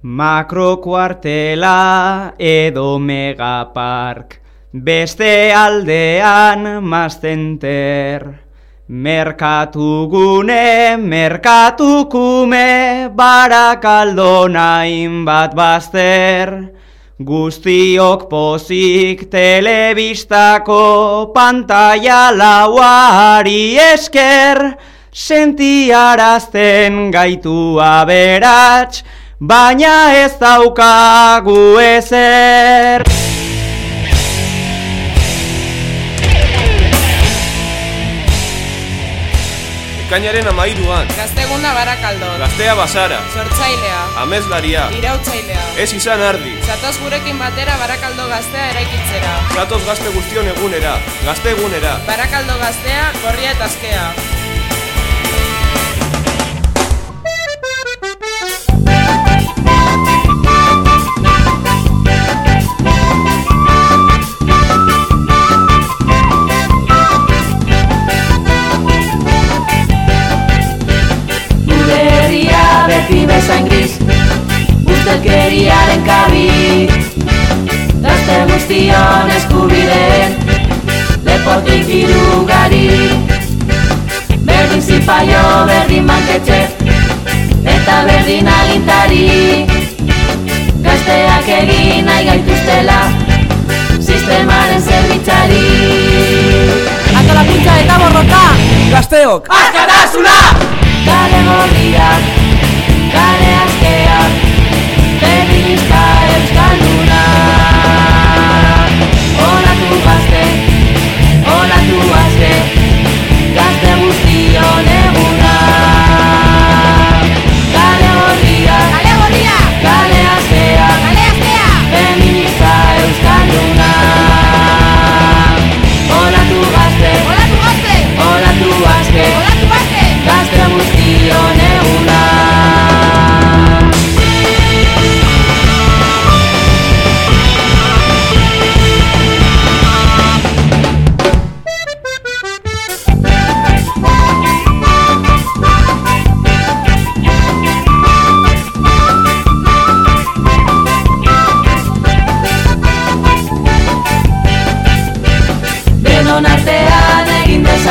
Makrokuartela edo megapark, beste aldean maztenter. Merkatu gune, barakaldo nahin bat bazter. Guztiok pozik telebistako pantalla lauari esker, sentiarazten gaitu aberats, baina ez daukagu ezer. Ekainaren amairuan. Gaztegunda barakaldo. Gaztea basara. Sortzailea. Amezlaria. Irautzailea. Ez izan ardi. Zatoz gurekin batera barakaldo gaztea eraikitzera. Zatoz gazte guztion egunera. Gazte egunera. Barakaldo gaztea, gorria eta askea. Gazte guztion eskubideen Lepotik irugari Berdin zipaio, berdin banketxe Eta berdin agintari Gazteak egin nahi gaituztela Sistemaren zerbitzari Antolakuntza eta borroka Gazteok Askatasuna! Kale gorriak, kale askeak, feminista euskalduna.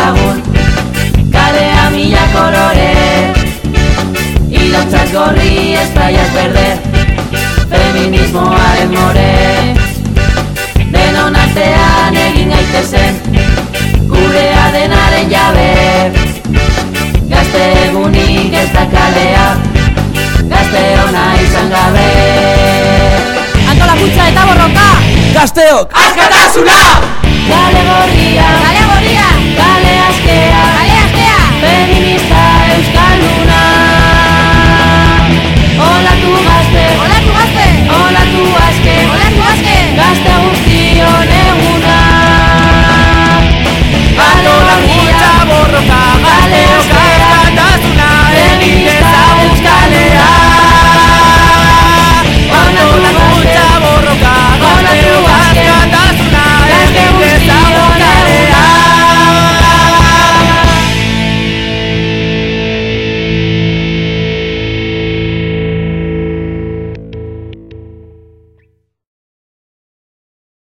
Dezagun Kalea mila kolore Ilontzaz gorri, estraiaz berde. Feminismoaren more Denon artean egin gaitezen Gurea denaren jabe Gazte egunik ez da kalea. Gazte ona izan gabe. Antolakuntza eta borroka! Gazteok Askatasuna! Kale